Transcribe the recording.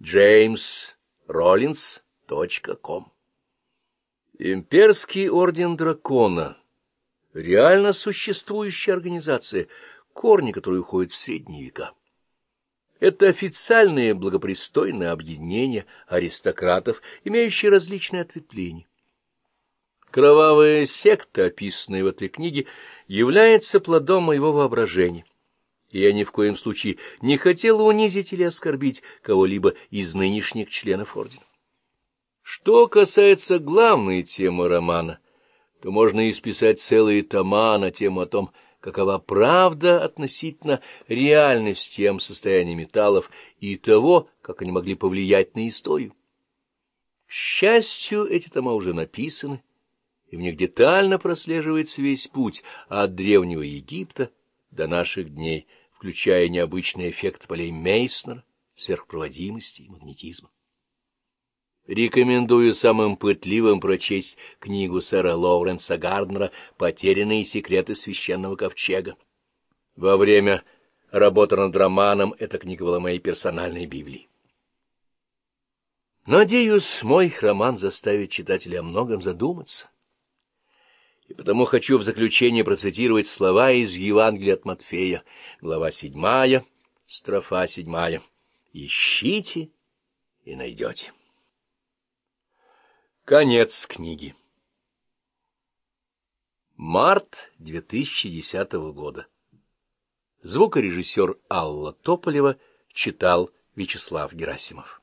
jamesrollins.com Имперский орден дракона — реально существующая организация, корни которой уходят в средние века. Это официальное благопристойное объединение аристократов, имеющее различные ответвления. Кровавая секта, описанная в этой книге, является плодом моего воображения. Я ни в коем случае не хотел унизить или оскорбить кого-либо из нынешних членов ордена. Что касается главной темы романа, то можно исписать целые тома на тему о том, какова правда относительно реальности тем состояния металлов и того, как они могли повлиять на историю. К счастью, эти тома уже написаны, и в них детально прослеживается весь путь от Древнего Египта до наших дней, включая необычный эффект полей Мейснера, сверхпроводимости и магнетизма. Рекомендую самым пытливым прочесть книгу сэра Лоуренса Гарднера «Потерянные секреты священного ковчега». Во время работы над романом эта книга была моей персональной Библией. Надеюсь, мой роман заставит читателя о многом задуматься. И потому хочу в заключение процитировать слова из Евангелия от Матфея, глава седьмая, строфа седьмая. «Ищите и найдете». Конец книги. Март 2010 года. Звукорежиссер Алла Тополева читал Вячеслав Герасимов.